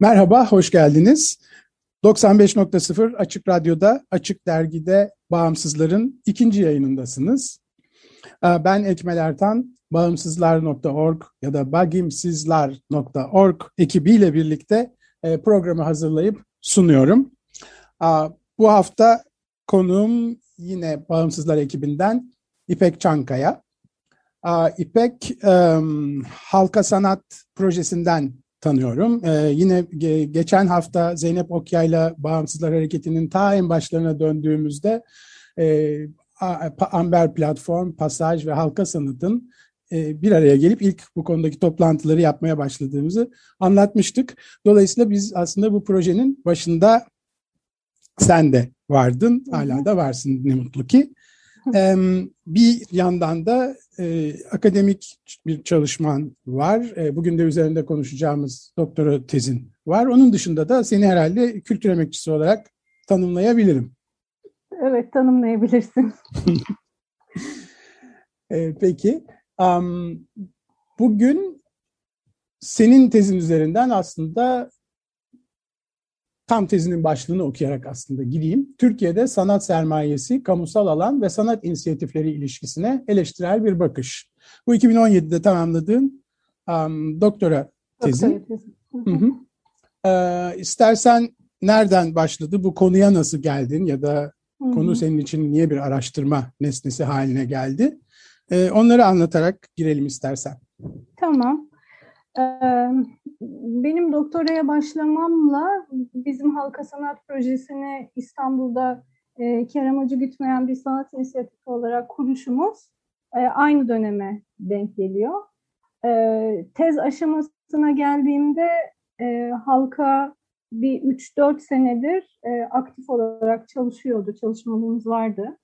Merhaba, hoş geldiniz. 95.0 Açık Radyo'da, Açık Dergi'de Bağımsızların ikinci yayınındasınız. Ee, ben Ekmel Ertan, bağımsızlar.org ya da bagimsizlar.org ekibiyle birlikte e, programı hazırlayıp sunuyorum. Ee, bu hafta konuğum yine Bağımsızlar ekibinden İpek Çankaya. Ee, İpek Halka Sanat Projesi'nden tanıyorum. Ee, yine ge- geçen hafta Zeynep Okyay'la Bağımsızlar Hareketi'nin ta en başlarına döndüğümüzde e, Amber Platform, Pasaj ve Halka Sanat'ın e, bir araya gelip ilk bu konudaki toplantıları yapmaya başladığımızı anlatmıştık. Dolayısıyla biz aslında bu projenin başında sen de vardın, hala da varsın ne mutlu ki. Bir yandan da e, akademik bir çalışman var. E, bugün de üzerinde konuşacağımız doktora tezin var. Onun dışında da seni herhalde kültür emekçisi olarak tanımlayabilirim. Evet, tanımlayabilirsin. e, peki. Um, bugün senin tezin üzerinden aslında tam tezinin başlığını okuyarak aslında gireyim. Türkiye'de sanat sermayesi, kamusal alan ve sanat inisiyatifleri ilişkisine eleştirel bir bakış. Bu 2017'de tamamladığın um, doktora tezin. Hı. Ee, istersen nereden başladı, bu konuya nasıl geldin ya da hı hı. konu senin için niye bir araştırma nesnesi haline geldi? Ee, onları anlatarak girelim istersen. Tamam. Benim doktoraya başlamamla bizim Halka Sanat Projesi'ni İstanbul'da Kerem Hoca gütmeyen bir sanat inisiyatifi olarak kuruşumuz aynı döneme denk geliyor. Tez aşamasına geldiğimde halka bir 3-4 senedir aktif olarak çalışıyordu, çalışmalarımız vardı.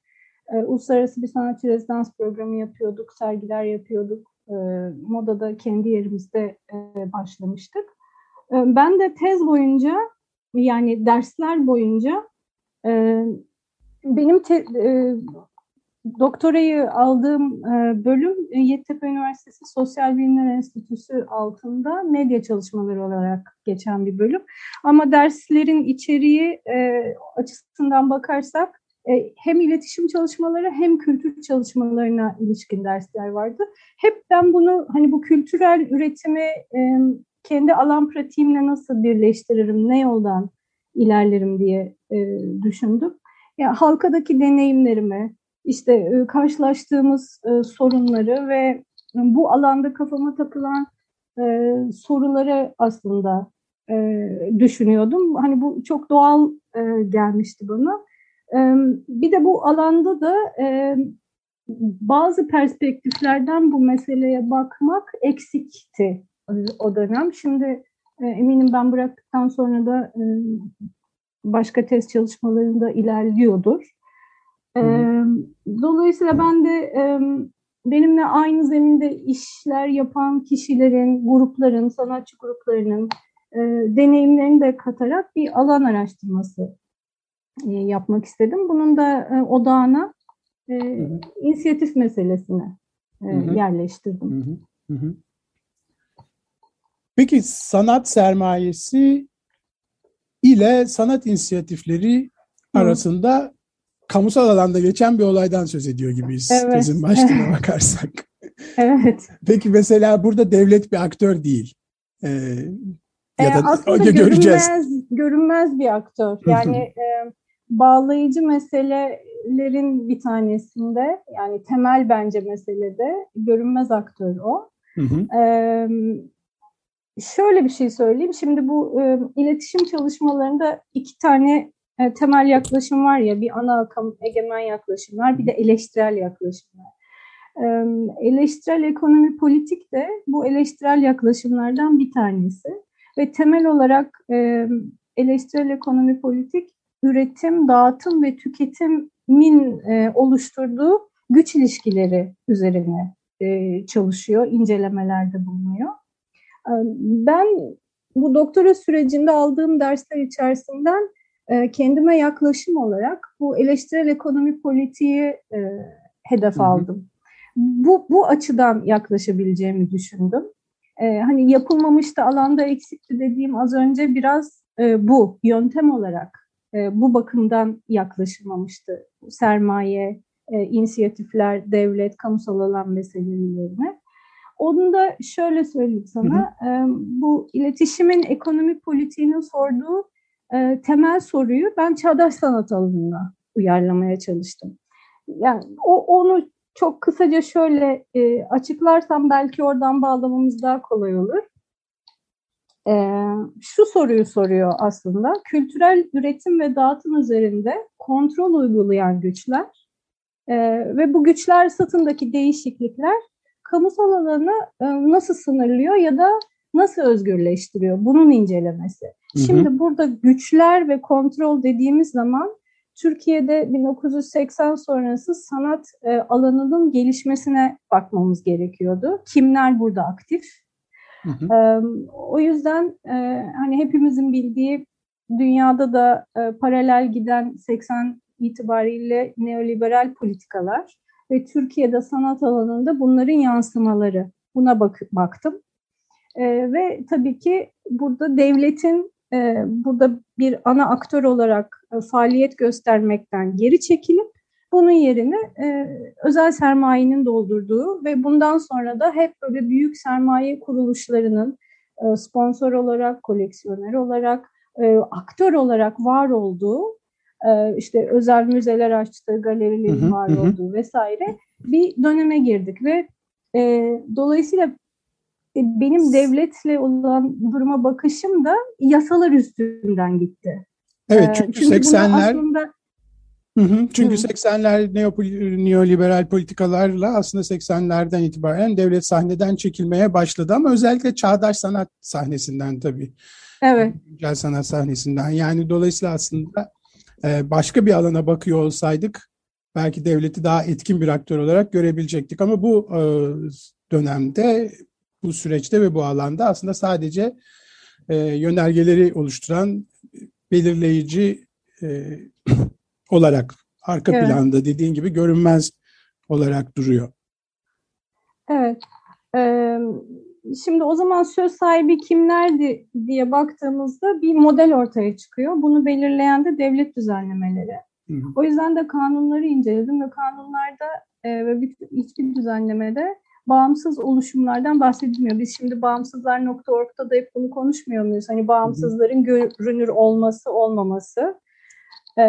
Uluslararası bir sanatçı rezidans programı yapıyorduk, sergiler yapıyorduk e, modada kendi yerimizde e, başlamıştık. E, ben de tez boyunca yani dersler boyunca e, benim te, e, doktorayı aldığım e, bölüm e, Yeditepe Üniversitesi Sosyal Bilimler Enstitüsü altında medya çalışmaları olarak geçen bir bölüm. Ama derslerin içeriği e, açısından bakarsak hem iletişim çalışmaları hem kültür çalışmalarına ilişkin dersler vardı. Hep ben bunu hani bu kültürel üretimi e, kendi alan pratiğimle nasıl birleştiririm, ne yoldan ilerlerim diye e, düşündüm. Ya halkadaki deneyimlerimi, işte karşılaştığımız sorunları ve bu alanda kafama takılan soruları aslında düşünüyordum. Hani bu çok doğal gelmişti bana. Bir de bu alanda da bazı perspektiflerden bu meseleye bakmak eksikti o dönem. Şimdi eminim ben bıraktıktan sonra da başka test çalışmalarında ilerliyordur. Dolayısıyla ben de benimle aynı zeminde işler yapan kişilerin, grupların, sanatçı gruplarının deneyimlerini de katarak bir alan araştırması e, yapmak istedim. Bunun da e, odağına e, inisiyatif meselesine e, yerleştirdim. Hı hı. Peki sanat sermayesi ile sanat inisiyatifleri arasında kamusal alanda geçen bir olaydan söz ediyor gibiyiz. Evet. Tezin başlığına bakarsak. evet. Peki mesela burada devlet bir aktör değil. Ee, ya da aslında görünmez, görünmez bir aktör. Yani e, bağlayıcı meselelerin bir tanesinde yani temel bence meselede görünmez aktör o. Hı hı. Ee, şöyle bir şey söyleyeyim. Şimdi bu e, iletişim çalışmalarında iki tane e, temel yaklaşım var ya bir ana akım egemen yaklaşım var bir de eleştirel yaklaşım var. E, eleştirel ekonomi politik de bu eleştirel yaklaşımlardan bir tanesi ve temel olarak e, eleştirel ekonomi politik üretim, dağıtım ve tüketimin e, oluşturduğu güç ilişkileri üzerine e, çalışıyor, incelemelerde bulunuyor. E, ben bu doktora sürecinde aldığım dersler içerisinden e, kendime yaklaşım olarak bu eleştirel ekonomi politiği e, hedef aldım. Bu, bu açıdan yaklaşabileceğimi düşündüm. E, hani yapılmamıştı, alanda eksikti dediğim az önce biraz e, bu yöntem olarak bu bakımdan yaklaşılmamıştı. Sermaye, e, inisiyatifler, devlet, kamusal alan meselelerine. Onu da şöyle söyleyeyim sana, hı hı. E, bu iletişimin ekonomi politiğinin sorduğu e, temel soruyu ben çağdaş sanat alanına uyarlamaya çalıştım. Yani o onu çok kısaca şöyle e, açıklarsam belki oradan bağlamamız daha kolay olur. E, şu soruyu soruyor aslında. Kültürel üretim ve dağıtım üzerinde kontrol uygulayan güçler e, ve bu güçler satındaki değişiklikler kamusal alanı e, nasıl sınırlıyor ya da nasıl özgürleştiriyor? Bunun incelemesi. Hı hı. Şimdi burada güçler ve kontrol dediğimiz zaman Türkiye'de 1980 sonrası sanat e, alanının gelişmesine bakmamız gerekiyordu. Kimler burada aktif? Hı hı. O yüzden hani hepimizin bildiği dünyada da paralel giden 80 itibariyle neoliberal politikalar ve Türkiye'de sanat alanında bunların yansımaları. Buna bak baktım. E, ve tabii ki burada devletin e, burada bir ana aktör olarak e, faaliyet göstermekten geri çekilip bunun yerine e, özel sermayenin doldurduğu ve bundan sonra da hep böyle büyük sermaye kuruluşlarının e, sponsor olarak, koleksiyoner olarak, e, aktör olarak var olduğu, e, işte özel müzeler açtığı, galerilerin hı hı, var hı. olduğu vesaire bir döneme girdik ve e, dolayısıyla e, benim devletle olan duruma bakışım da yasalar üstünden gitti. Evet çünkü, çünkü 80'ler aslında Hı hı. Çünkü hı. 80'ler neoliberal politikalarla aslında 80'lerden itibaren devlet sahneden çekilmeye başladı ama özellikle çağdaş sanat sahnesinden tabii. Evet. Güncel sanat sahnesinden. Yani dolayısıyla aslında e, başka bir alana bakıyor olsaydık belki devleti daha etkin bir aktör olarak görebilecektik ama bu e, dönemde bu süreçte ve bu alanda aslında sadece e, yönergeleri oluşturan belirleyici olarak arka evet. planda dediğin gibi görünmez olarak duruyor. Evet. Ee, şimdi o zaman söz sahibi kimlerdi diye baktığımızda bir model ortaya çıkıyor. Bunu belirleyen de devlet düzenlemeleri. Hı hı. O yüzden de kanunları inceledim ve kanunlarda e, ve hiçbir düzenlemede bağımsız oluşumlardan bahsedilmiyor. Biz şimdi bağımsızlar.org'da da hep bunu konuşmuyor muyuz? Hani bağımsızların görünür olması, olmaması e,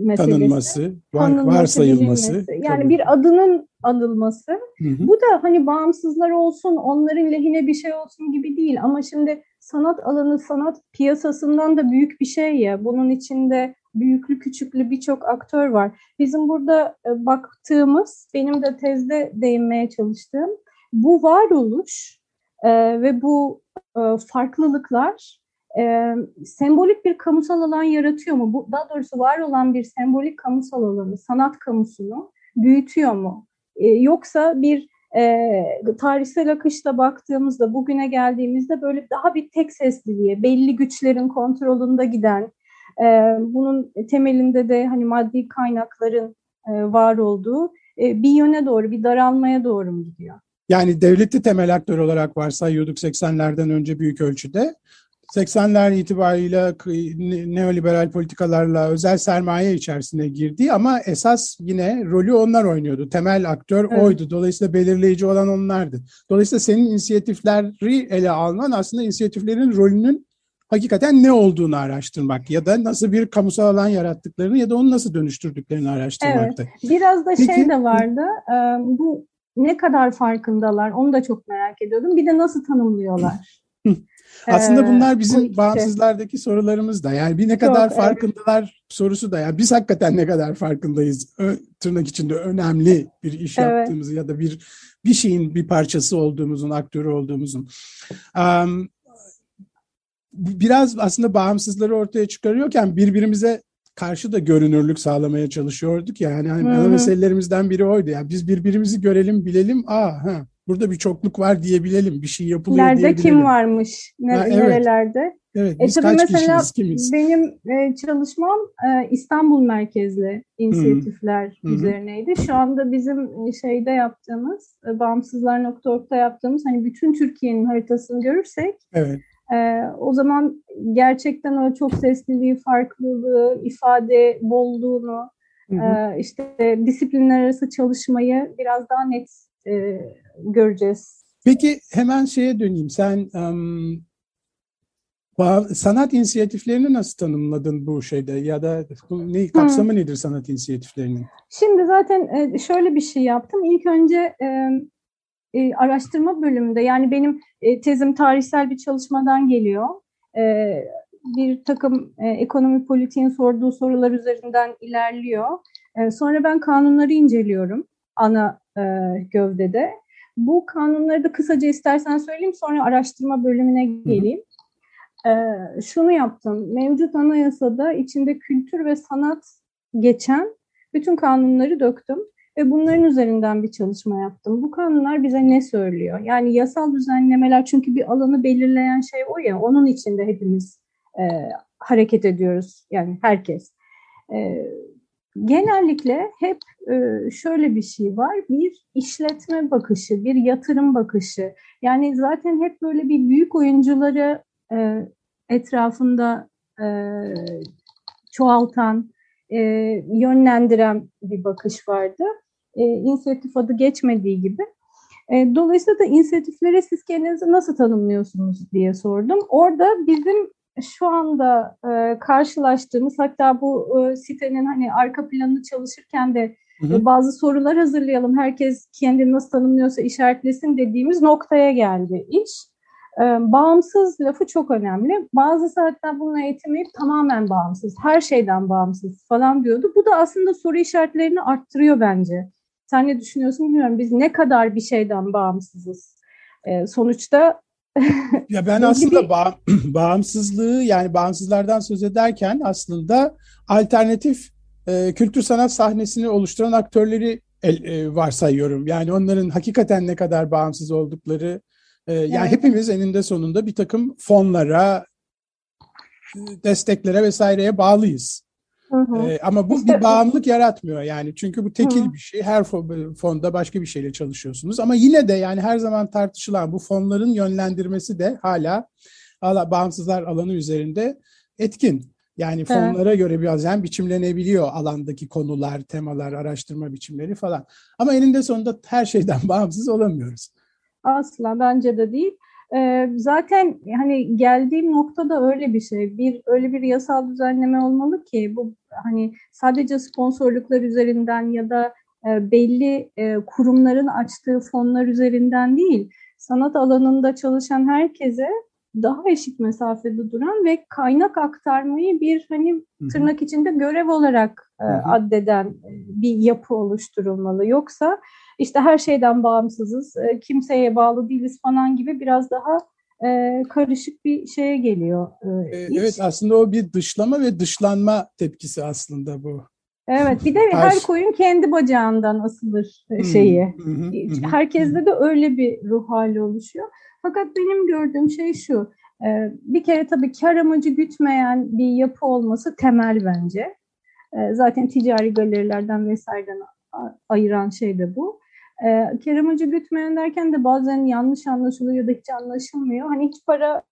meselesi. Tanınması, var, Tanınması, varsayılması. Bilinmesi. Yani tabii. bir adının anılması. Hı hı. Bu da hani bağımsızlar olsun, onların lehine bir şey olsun gibi değil. Ama şimdi sanat alanı, sanat piyasasından da büyük bir şey ya. Bunun içinde büyüklü küçüklü birçok aktör var. Bizim burada e, baktığımız, benim de tezde değinmeye çalıştığım bu varoluş e, ve bu e, farklılıklar e, sembolik bir kamusal alan yaratıyor mu? Bu, daha doğrusu var olan bir sembolik kamusal alanı, sanat kamusunu büyütüyor mu? E, yoksa bir e, tarihsel akışla baktığımızda, bugüne geldiğimizde böyle daha bir tek sesliliğe, belli güçlerin kontrolünde giden, e, bunun temelinde de hani maddi kaynakların e, var olduğu e, bir yöne doğru, bir daralmaya doğru mu gidiyor? Yani devleti temel aktör olarak varsayıyorduk 80'lerden önce büyük ölçüde. 80'ler itibariyle neoliberal politikalarla özel sermaye içerisine girdi ama esas yine rolü onlar oynuyordu. Temel aktör evet. oydu. Dolayısıyla belirleyici olan onlardı. Dolayısıyla senin inisiyatifleri ele alman aslında inisiyatiflerin rolünün hakikaten ne olduğunu araştırmak ya da nasıl bir kamusal alan yarattıklarını ya da onu nasıl dönüştürdüklerini araştırmaktı. Evet. Biraz da Peki, şey de vardı. Bu ne kadar farkındalar onu da çok merak ediyordum. Bir de nasıl tanımlıyorlar? Aslında bunlar bizim bağımsızlardaki sorularımız da. Yani bir ne kadar Çok, farkındalar evet. sorusu da. Yani biz hakikaten ne kadar farkındayız. Ö, tırnak içinde önemli bir iş evet. yaptığımızı ya da bir bir şeyin bir parçası olduğumuzun, aktörü olduğumuzun. Um, biraz aslında bağımsızları ortaya çıkarıyorken birbirimize karşı da görünürlük sağlamaya çalışıyorduk. Yani hani ana meselelerimizden biri oydu. Yani biz birbirimizi görelim, bilelim. Aa, ha, burada bir çokluk var diyebilelim. Bir şey yapılıyor Nerede diyebilelim. kim varmış? Ne, ha, evet. Nerelerde? Evet, biz e, tabii kaç mesela kişiyiz, kimiz? Benim e, çalışmam e, İstanbul merkezli inisiyatifler Hı-hı. üzerineydi. Şu anda bizim e, şeyde yaptığımız, e, bağımsızlar.org'da yaptığımız hani bütün Türkiye'nin haritasını görürsek evet. e, o zaman gerçekten o çok sesliliği, farklılığı, ifade bolluğunu, e, işte disiplinler arası çalışmayı biraz daha net e, göreceğiz. Peki hemen şeye döneyim. Sen um, sanat inisiyatiflerini nasıl tanımladın bu şeyde ya da ne kapsamı hmm. nedir sanat inisiyatiflerinin? Şimdi zaten e, şöyle bir şey yaptım. İlk önce e, e, araştırma bölümünde yani benim tezim tarihsel bir çalışmadan geliyor. Bir takım ekonomi politiğin sorduğu sorular üzerinden ilerliyor. Sonra ben kanunları inceliyorum ana gövdede. Bu kanunları da kısaca istersen söyleyeyim sonra araştırma bölümüne geleyim e, şunu yaptım. Mevcut anayasada içinde kültür ve sanat geçen bütün kanunları döktüm ve bunların üzerinden bir çalışma yaptım. Bu kanunlar bize ne söylüyor? Yani yasal düzenlemeler çünkü bir alanı belirleyen şey o ya, onun içinde hepimiz e, hareket ediyoruz. Yani herkes. E, genellikle hep e, şöyle bir şey var. Bir işletme bakışı, bir yatırım bakışı. Yani zaten hep böyle bir büyük oyuncuları e, etrafında e, çoğaltan, yönlendiren bir bakış vardı. İnisiyatif adı geçmediği gibi. Dolayısıyla da inisiyatiflere siz kendinizi nasıl tanımlıyorsunuz diye sordum. Orada bizim şu anda e, karşılaştığımız hatta bu e, sitenin hani arka planını çalışırken de hı hı. E, bazı sorular hazırlayalım. Herkes kendini nasıl tanımlıyorsa işaretlesin dediğimiz noktaya geldi iş. Ee, bağımsız lafı çok önemli. Bazı saatler bunu eğitimleyip tamamen bağımsız, her şeyden bağımsız falan diyordu. Bu da aslında soru işaretlerini arttırıyor bence. Sen ne düşünüyorsun bilmiyorum. Biz ne kadar bir şeyden bağımsızız? Ee, sonuçta ya ben aslında bağ, bağımsızlığı yani bağımsızlardan söz ederken aslında alternatif e, kültür sanat sahnesini oluşturan aktörleri el, e, varsayıyorum. Yani onların hakikaten ne kadar bağımsız oldukları ee, yani evet. hepimiz eninde sonunda bir takım fonlara, desteklere vesaireye bağlıyız. Hı hı. Ama bu işte, bir bağımlılık yaratmıyor yani çünkü bu tekil hı. bir şey. Her fonda başka bir şeyle çalışıyorsunuz ama yine de yani her zaman tartışılan bu fonların yönlendirmesi de hala bağımsızlar alanı üzerinde etkin. Yani fonlara evet. göre biraz yani biçimlenebiliyor alandaki konular, temalar, araştırma biçimleri falan. Ama eninde sonunda her şeyden bağımsız olamıyoruz. Asla bence de değil. Ee, zaten hani geldiğim noktada öyle bir şey. Bir öyle bir yasal düzenleme olmalı ki bu hani sadece sponsorluklar üzerinden ya da e, belli e, kurumların açtığı fonlar üzerinden değil, sanat alanında çalışan herkese daha eşit mesafede duran ve kaynak aktarmayı bir hani tırnak içinde görev olarak e, addeden e, bir yapı oluşturulmalı. Yoksa işte her şeyden bağımsızız, e, kimseye bağlı değiliz falan gibi biraz daha e, karışık bir şeye geliyor. E, evet aslında o bir dışlama ve dışlanma tepkisi aslında bu. Evet bir de her koyun kendi bacağından asılır şeyi. Hı, hı, hı, Herkeste de öyle bir ruh hali oluşuyor. Fakat benim gördüğüm şey şu. Bir kere tabii kar amacı gütmeyen bir yapı olması temel bence. Zaten ticari galerilerden vesaireden ayıran şey de bu. E, Kerem Hoca gütmeyen derken de bazen yanlış anlaşılıyor ya da hiç anlaşılmıyor. Hani hiç para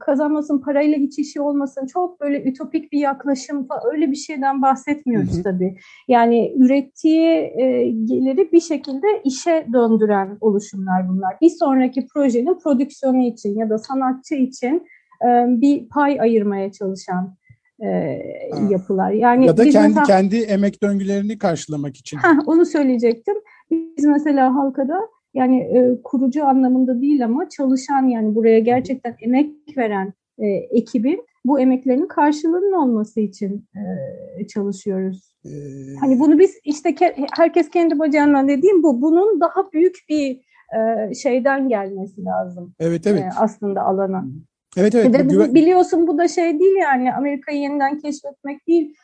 kazanmasın, parayla hiç işi olmasın. Çok böyle ütopik bir yaklaşım öyle bir şeyden bahsetmiyoruz hı hı. tabii. Yani ürettiği e, geliri bir şekilde işe döndüren oluşumlar bunlar. Bir sonraki projenin prodüksiyonu için ya da sanatçı için e, bir pay ayırmaya çalışan e, yapılar. Yani ya da kendi mesela, kendi emek döngülerini karşılamak için. Heh, onu söyleyecektim. Biz mesela halkada Yani e, kurucu anlamında değil ama çalışan yani buraya gerçekten emek veren e, ekibin bu emeklerinin karşılığının olması için e, çalışıyoruz. Ee, hani bunu biz işte ke- herkes kendi bacağından dediğim bu. Bunun daha büyük bir e, şeyden gelmesi lazım. Evet evet. E, aslında alana. Evet evet. De, bu, biliyorsun bu da şey değil yani Amerika'yı yeniden keşfetmek değil.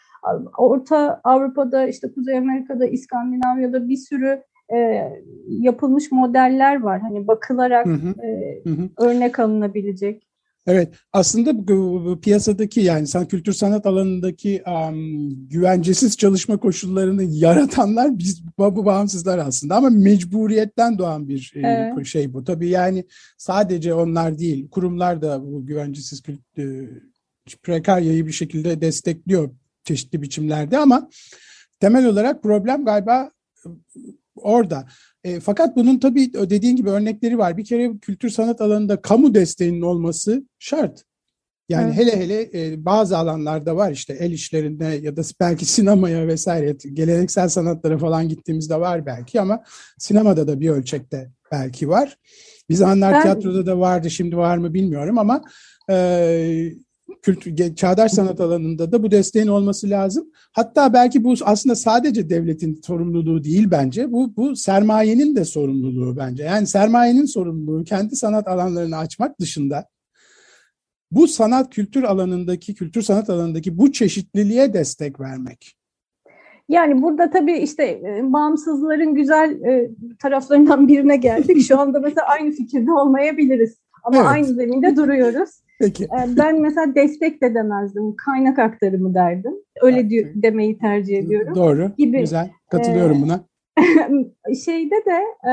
Orta Avrupa'da işte Kuzey Amerika'da İskandinavya'da bir sürü e, yapılmış modeller var. Hani bakılarak hı hı. E, hı hı. örnek alınabilecek. Evet, aslında bu, piyasadaki yani san kültür sanat alanındaki um, güvencesiz çalışma koşullarını yaratanlar biz bu bağımsızlar aslında ama mecburiyetten doğan bir e, evet. şey bu. Tabii yani sadece onlar değil, kurumlar da bu güvencesiz e, prekaryayı bir şekilde destekliyor çeşitli biçimlerde ama temel olarak problem galiba orada. E, fakat bunun tabii dediğin gibi örnekleri var. Bir kere kültür sanat alanında kamu desteğinin olması şart. Yani evet. hele hele e, bazı alanlarda var işte el işlerinde ya da belki sinemaya vesaire geleneksel sanatlara falan gittiğimizde var belki ama sinemada da bir ölçekte belki var. Bir zamanlar ben... tiyatroda da vardı şimdi var mı bilmiyorum ama e, kültür, çağdaş sanat alanında da bu desteğin olması lazım. Hatta belki bu aslında sadece devletin sorumluluğu değil bence. Bu, bu sermayenin de sorumluluğu bence. Yani sermayenin sorumluluğu kendi sanat alanlarını açmak dışında bu sanat kültür alanındaki, kültür sanat alanındaki bu çeşitliliğe destek vermek. Yani burada tabii işte e, bağımsızların güzel e, taraflarından birine geldik. Şu anda mesela aynı fikirde olmayabiliriz. Ama evet. aynı zeminde duruyoruz. Peki. Ee, ben mesela destek de demezdim. Kaynak aktarımı derdim. Öyle evet. demeyi tercih ediyorum. Doğru. Gibi. Güzel. Katılıyorum ee, buna. şeyde de e,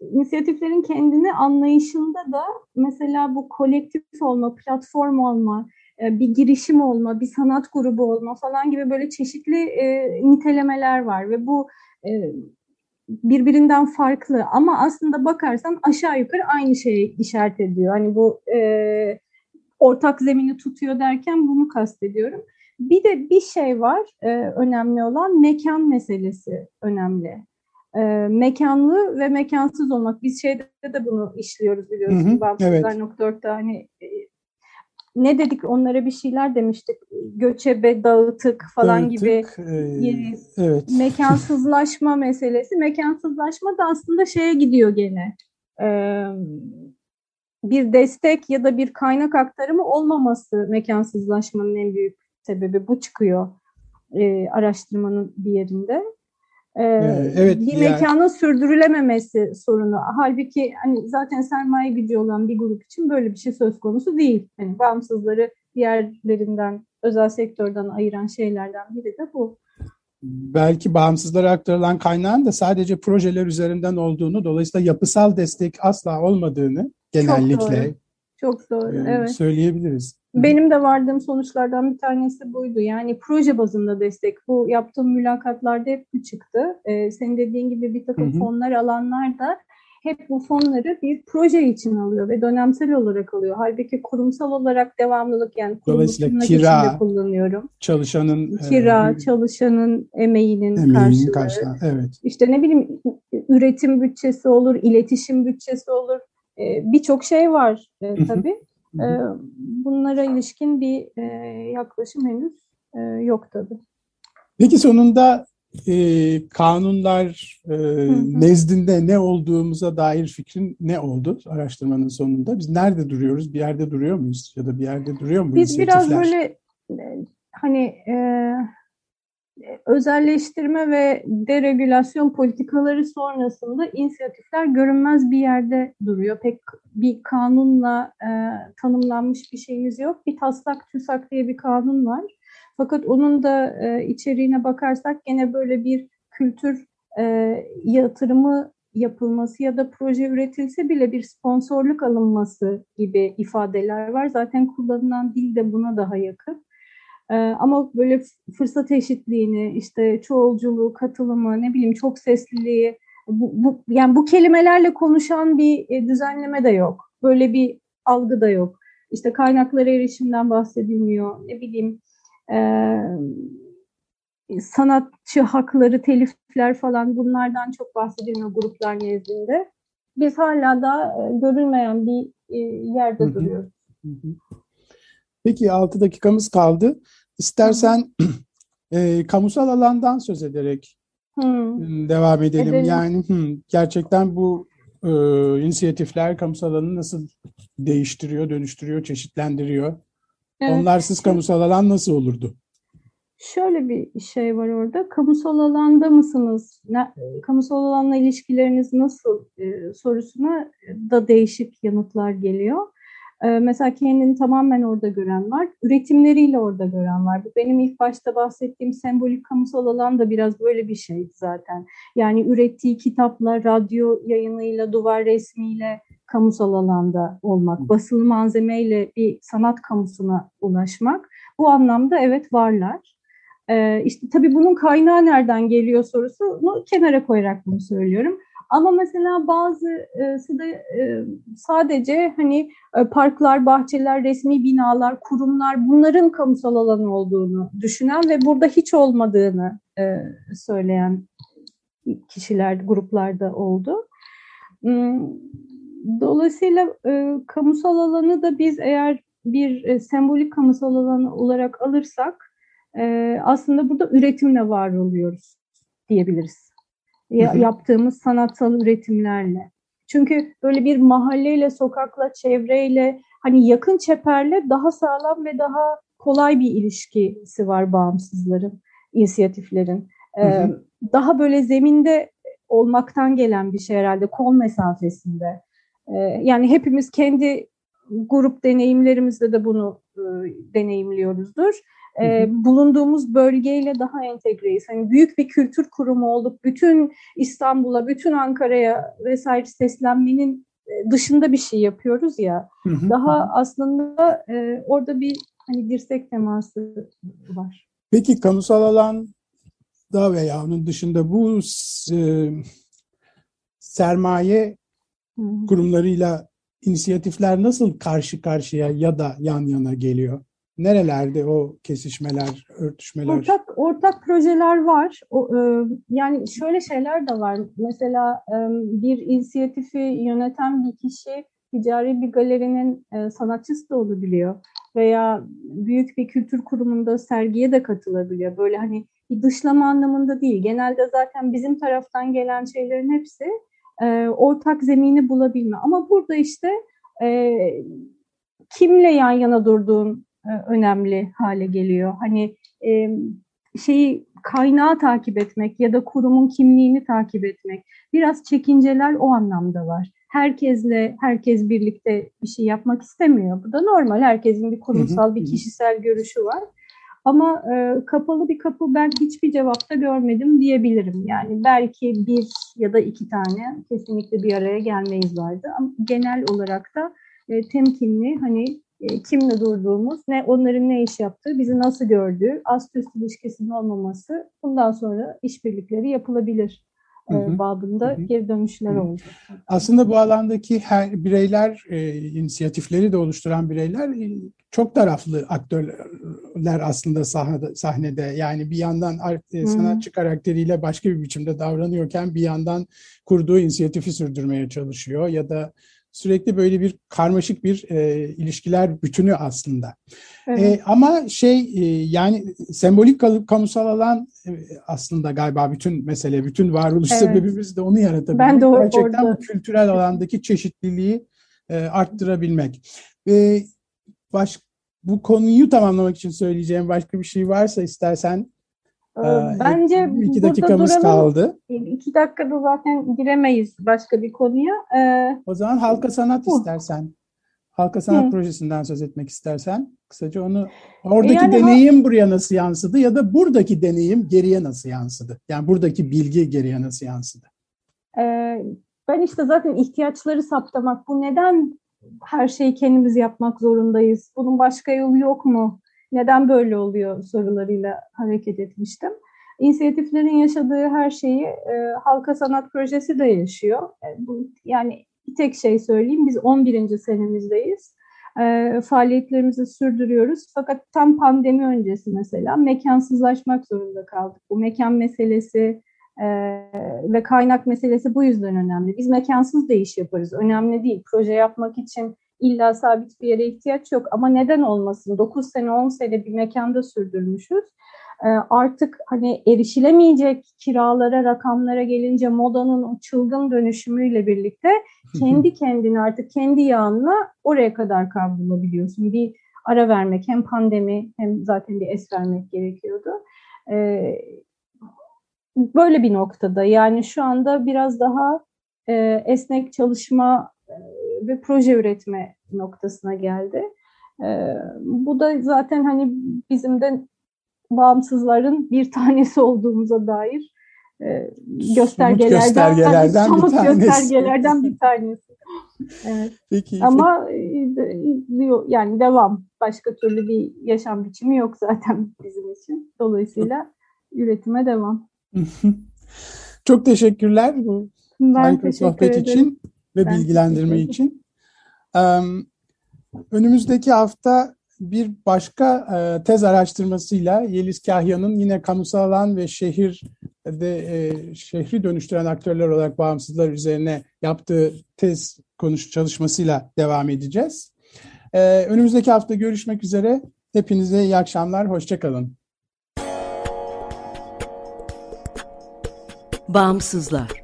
inisiyatiflerin kendini anlayışında da mesela bu kolektif olma, platform olma, e, bir girişim olma, bir sanat grubu olma falan gibi böyle çeşitli e, nitelemeler var ve bu e, birbirinden farklı ama aslında bakarsan aşağı yukarı aynı şeyi işaret ediyor. Hani bu e, ortak zemini tutuyor derken bunu kastediyorum. Bir de bir şey var e, önemli olan mekan meselesi önemli. E, mekanlı ve mekansız olmak. Biz şeyde de bunu işliyoruz biliyorsun. Bağımsızlar.org'da evet. hani e, ne dedik onlara bir şeyler demiştik. Göçebe, dağıtık falan dağıtık, gibi e, evet. mekansızlaşma meselesi. Mekansızlaşma da aslında şeye gidiyor gene. E, bir destek ya da bir kaynak aktarımı olmaması mekansızlaşmanın en büyük sebebi. Bu çıkıyor e, araştırmanın bir yerinde. Ee, evet, bir yani... mekanın sürdürülememesi sorunu. Halbuki hani zaten sermaye gücü olan bir grup için böyle bir şey söz konusu değil. Yani bağımsızları diğerlerinden, özel sektörden ayıran şeylerden biri de bu. Belki bağımsızlara aktarılan kaynağın da sadece projeler üzerinden olduğunu, dolayısıyla yapısal destek asla olmadığını genellikle Çok doğru. Çok doğru. E, evet. söyleyebiliriz. Benim de vardığım sonuçlardan bir tanesi buydu. Yani proje bazında destek. Bu yaptığım mülakatlarda hep bu çıktı. Ee, senin dediğin gibi bir takım hı hı. fonlar alanlar da hep bu fonları bir proje için alıyor ve dönemsel olarak alıyor. Halbuki kurumsal olarak devamlılık yani Dolayısıyla kira kullanıyorum. Çalışanın kira, e, çalışanın emeğinin, emeğinin karşılığı. karşılığı. Evet. İşte ne bileyim üretim bütçesi olur, iletişim bütçesi olur. Ee, birçok şey var e, tabii. E, bunlara ilişkin bir e, yaklaşım henüz e, yok tabii. Peki sonunda e, kanunlar e, nezdinde ne olduğumuza dair fikrin ne oldu araştırmanın sonunda? Biz nerede duruyoruz? Bir yerde duruyor muyuz? Ya da bir yerde duruyor muyuz? Biz biraz böyle hani e, özelleştirme ve deregülasyon politikaları sonrasında inisiyatifler görünmez bir yerde duruyor. Pek bir kanunla e, tanımlanmış bir şeyimiz yok. Bir taslak TÜSAK diye bir kanun var. Fakat onun da e, içeriğine bakarsak gene böyle bir kültür e, yatırımı yapılması ya da proje üretilse bile bir sponsorluk alınması gibi ifadeler var. Zaten kullanılan dil de buna daha yakın. Ee, ama böyle fırsat eşitliğini, işte çoğulculuğu, katılımı, ne bileyim çok sesliliği, bu, bu, yani bu kelimelerle konuşan bir e, düzenleme de yok. Böyle bir algı da yok. İşte kaynaklara erişimden bahsedilmiyor. Ne bileyim sanatçı hakları, telifler falan bunlardan çok bahsedilmiyor gruplar nezdinde. biz hala da e, görülmeyen bir e, yerde hı duruyoruz. Peki 6 dakikamız kaldı. İstersen e, kamusal alandan söz ederek hmm. devam edelim. edelim. Yani hmm, gerçekten bu e, inisiyatifler kamusal alanı nasıl değiştiriyor, dönüştürüyor, çeşitlendiriyor? Evet. Onlarsız kamusal alan nasıl olurdu? Şöyle bir şey var orada. Kamusal alanda mısınız? Ne, kamusal alanla ilişkileriniz nasıl e, sorusuna da değişik yanıtlar geliyor. E, mesela kendini tamamen orada gören var. Üretimleriyle orada gören var. Benim ilk başta bahsettiğim sembolik kamusal alan da biraz böyle bir şeydi zaten. Yani ürettiği kitapla, radyo yayınıyla, duvar resmiyle kamusal alanda olmak, basılı malzemeyle bir sanat kamusuna ulaşmak. Bu anlamda evet varlar. Ee, işte tabii bunun kaynağı nereden geliyor sorusunu kenara koyarak bunu söylüyorum. Ama mesela bazısı da e, sadece hani e, parklar, bahçeler, resmi binalar, kurumlar bunların kamusal alan olduğunu düşünen ve burada hiç olmadığını e, söyleyen kişiler, gruplarda oldu. Hmm, dolayısıyla kamusal alanı da biz eğer bir sembolik kamusal alan olarak alırsak aslında burada üretimle var oluyoruz diyebiliriz yaptığımız sanatsal üretimlerle. Çünkü böyle bir mahalleyle, sokakla, çevreyle, hani yakın çeperle daha sağlam ve daha kolay bir ilişkisi var bağımsızların, inisiyatiflerin. Ee, daha böyle zeminde olmaktan gelen bir şey herhalde, kol mesafesinde. Ee, yani hepimiz kendi grup deneyimlerimizde de bunu e, deneyimliyoruzdur e, bulunduğumuz bölgeyle daha entegreyiz. Hani büyük bir kültür kurumu olup bütün İstanbul'a, bütün Ankara'ya vesaire seslenmenin dışında bir şey yapıyoruz ya. Hı hı. Daha aslında e, orada bir hani dirsek teması var. Peki kamusal alan da veya onun dışında bu e, sermaye kurumlarıyla inisiyatifler nasıl karşı karşıya ya da yan yana geliyor? Nerelerde o kesişmeler, örtüşmeler? Ortak ortak projeler var. O, e, yani şöyle şeyler de var. Mesela e, bir inisiyatifi yöneten bir kişi ticari bir galerinin e, sanatçısı da olabiliyor veya büyük bir kültür kurumunda sergiye de katılabiliyor. Böyle hani bir dışlama anlamında değil. Genelde zaten bizim taraftan gelen şeylerin hepsi e, ortak zemini bulabilme. Ama burada işte e, kimle yan yana durduğun önemli hale geliyor. Hani e, şeyi kaynağı takip etmek ya da kurumun kimliğini takip etmek biraz çekinceler o anlamda var. Herkesle herkes birlikte bir şey yapmak istemiyor. Bu da normal. Herkesin bir kurumsal, bir kişisel görüşü var. Ama e, kapalı bir kapı ben hiçbir cevapta görmedim diyebilirim. Yani belki bir ya da iki tane kesinlikle bir araya gelmeyiz vardı. Ama genel olarak da e, temkinli hani e, kimle durduğumuz, ne onların ne iş yaptığı, bizi nasıl gördüğü, ast üst ilişkisinin olmaması bundan sonra işbirlikleri yapılabilir hı hı. babında hı hı. geri dönüşler oldu. Aslında bu alandaki her bireyler, e, inisiyatifleri de oluşturan bireyler e, çok taraflı aktörler aslında sahnede, sahnede. Yani bir yandan e, sanatçı hı hı. karakteriyle başka bir biçimde davranıyorken bir yandan kurduğu inisiyatifi sürdürmeye çalışıyor ya da sürekli böyle bir karmaşık bir e, ilişkiler bütünü aslında. Evet. E, ama şey e, yani sembolik kamusal alan e, aslında galiba bütün mesele, bütün varoluş evet. sebebimiz de onu yaratabilir. Ben de Gerçekten orada. bu kültürel alandaki çeşitliliği e, arttırabilmek. Ve baş, bu konuyu tamamlamak için söyleyeceğim başka bir şey varsa istersen bence iki dakikamız duralım. kaldı. İki dakikada zaten giremeyiz başka bir konuya. Ee, o zaman halka sanat uh. istersen. Halka sanat Hı. projesinden söz etmek istersen kısaca onu oradaki yani deneyim o... buraya nasıl yansıdı ya da buradaki deneyim geriye nasıl yansıdı? Yani buradaki bilgi geriye nasıl yansıdı? Ee, ben işte zaten ihtiyaçları saptamak bu neden her şeyi kendimiz yapmak zorundayız? Bunun başka yolu yok mu? Neden böyle oluyor sorularıyla hareket etmiştim. İnisiyatiflerin yaşadığı her şeyi e, Halka Sanat Projesi de yaşıyor. E, bu, yani bir tek şey söyleyeyim, biz 11. senemizdeyiz. E, faaliyetlerimizi sürdürüyoruz. Fakat tam pandemi öncesi mesela mekansızlaşmak zorunda kaldık. Bu mekan meselesi, E, ve kaynak meselesi bu yüzden önemli. Biz mekansız da iş yaparız. Önemli değil. Proje yapmak için illa sabit bir yere ihtiyaç yok. Ama neden olmasın? 9 sene, 10 sene bir mekanda sürdürmüşüz. E, artık hani erişilemeyecek kiralara, rakamlara gelince modanın o çılgın dönüşümüyle birlikte kendi kendine artık kendi yağınla oraya kadar kavrulabiliyorsun. Bir ara vermek hem pandemi hem zaten bir es vermek gerekiyordu. Ee, böyle bir noktada yani şu anda biraz daha e, esnek çalışma ve proje üretme noktasına geldi. E, bu da zaten hani bizim de bağımsızların bir tanesi olduğumuza dair e, göstergelerden, göstergelerden somut bir tanesi. göstergelerden bir tanesi. Evet. Peki. Ama e, yani devam. Başka türlü bir yaşam biçimi yok zaten bizim için. Dolayısıyla üretime devam. Çok teşekkürler bu Ben harika teşekkür sohbet ederim. için ve Ben bilgilendirme için. Önümüzdeki hafta bir başka e, tez araştırmasıyla Yeliz Kahya'nın yine kamusal alan ve şehirde e, şehri dönüştüren aktörler olarak bağımsızlar üzerine yaptığı tez konuş çalışmasıyla devam edeceğiz. E, Önümüzdeki hafta görüşmek üzere. Hepinize iyi akşamlar. Hoşçakalın. Bağımsızlar.